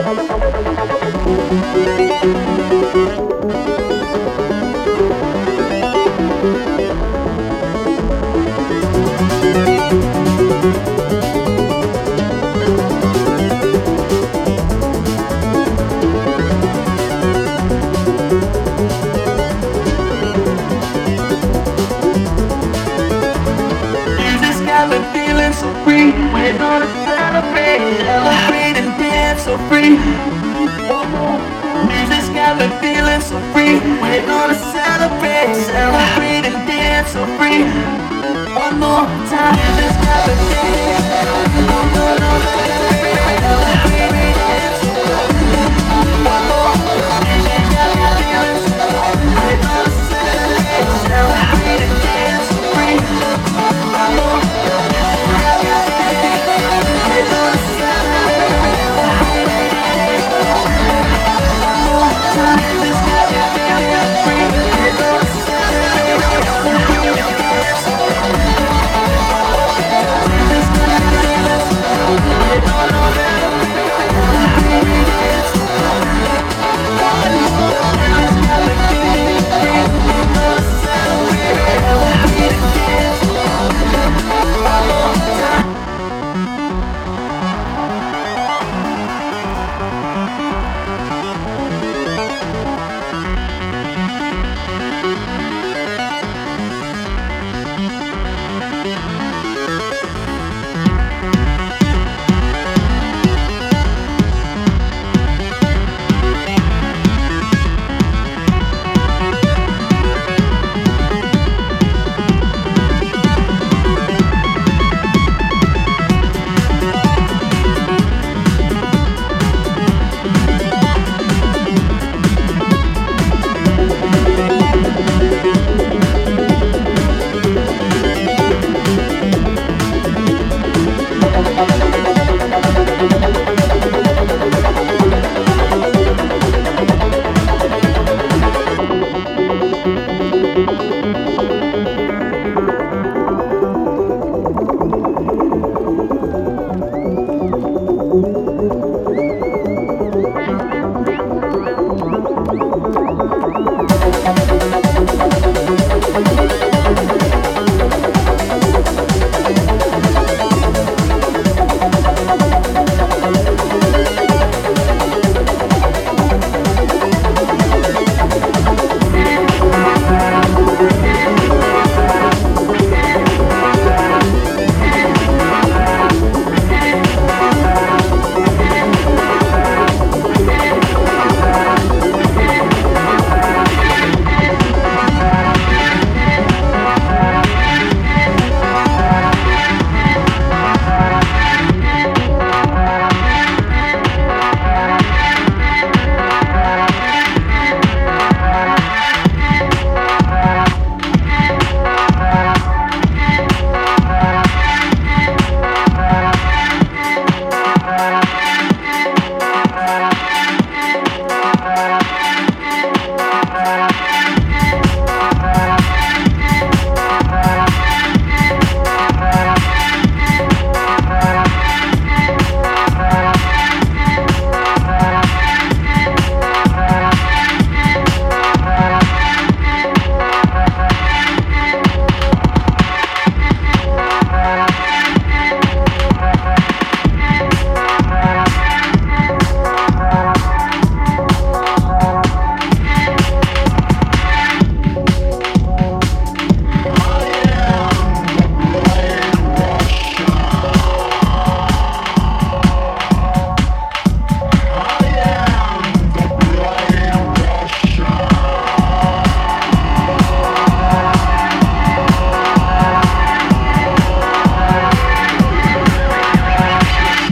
Thank you. Bueno.